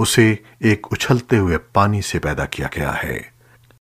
उसे एक उछलते हुए पानी से पैदा किया गया है।